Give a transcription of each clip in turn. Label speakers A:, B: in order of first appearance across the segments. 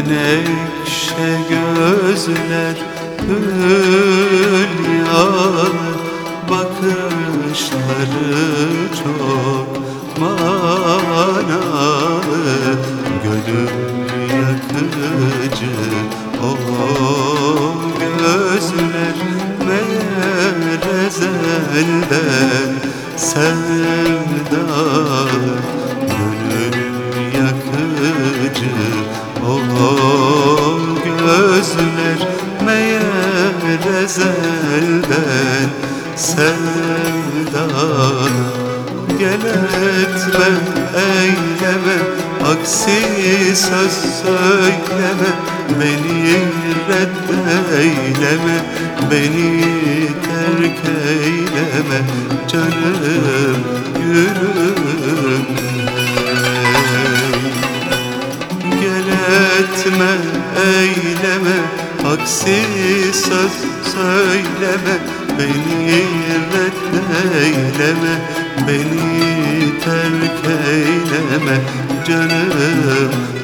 A: Menekşe gözler hülyalı Bakışları çok manalı Gönül yakıcı o gözler Meğer ezelden ezelden sevdalı Gel etme, eyleme Aksi söz söyleme Beni reddeyleme Beni terk eyleme Canım gülüm Gel etme, eyleme Aksi söz söyleme Beni reddeyleme Beni terk eyleme Canım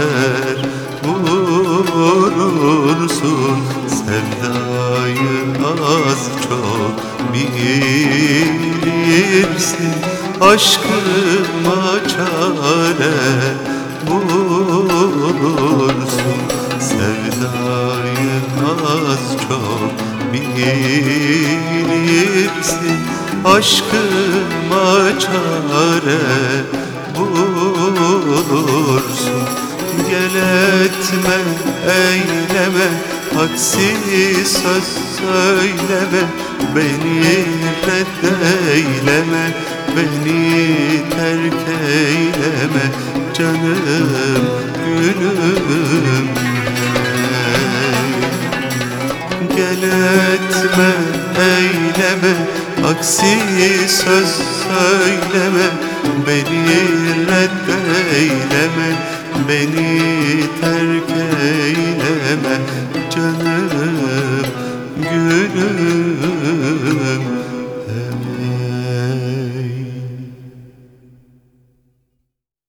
A: hançer vurursun Sevdayı az çok bilirsin. Aşkıma çare bulursun. Sevdayı az çok bilirsin. Aşkıma çare bulursun eyleme Aksi söz söyleme Beni reddeyleme Beni terk eyleme Canım gülüm. Gel etme, eyleme Aksi söz söyleme Beni reddeyleme Beni terk eyleme canım gülüm.